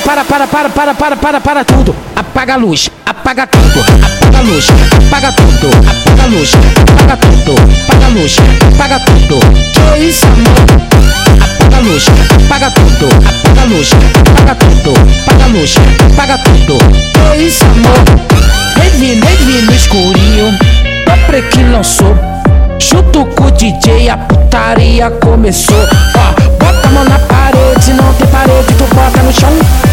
para, para, para, para, para, para tudo. Apaga a luz, apaga tudo, apaga a luz, apaga tudo, apaga a luz, apaga tudo, apaga a luz, apaga tudo. Que isso, amor? Apaga a luz, apaga tudo, apaga a luz, apaga tudo, apaga a luz, apaga tudo. Que isso, amor? Revi, revi no escurinho, pra que lançou. Chuto com o DJ, a putaria começou. Ó, bota a mão na parede, não tem parede, tu bota no chão.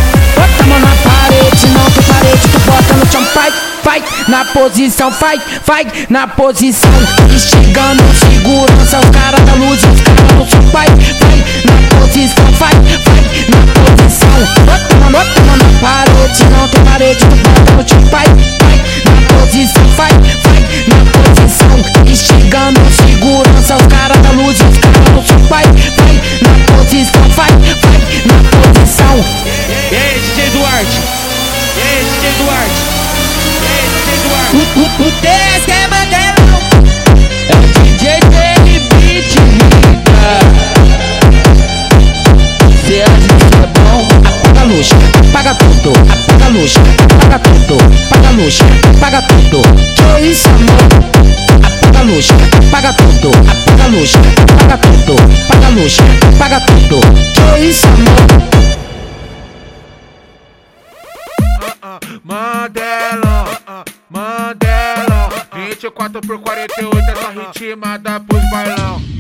Na posição, vai, vai, na posição. Instigando segurança, os caras da luz, os caras do som. Vai, na posição, vai, vai, na posição. Bota bota na parede, não tem parede, bota no chão. Vai, vai, na posição, vai, vai, na posição. Instigando segurança, os caras da luz, os caras do som. Vai, na posição, vai, vai, na posição. E aí, DJ Duarte? E aí, DJ Duarte? O, o, é bandelão É o DJ dele beat rica. Se acha que é bom Apaga a luz, apaga tudo Apaga a luz, apaga tudo Apaga a luz, apaga tudo. Que isso amor Apaga a luz, apaga tudo Apaga a luz, apaga tudo Apaga a luz, tudo. Que isso amor ah, Mandela 24 por 48 essa ritmada pros bailão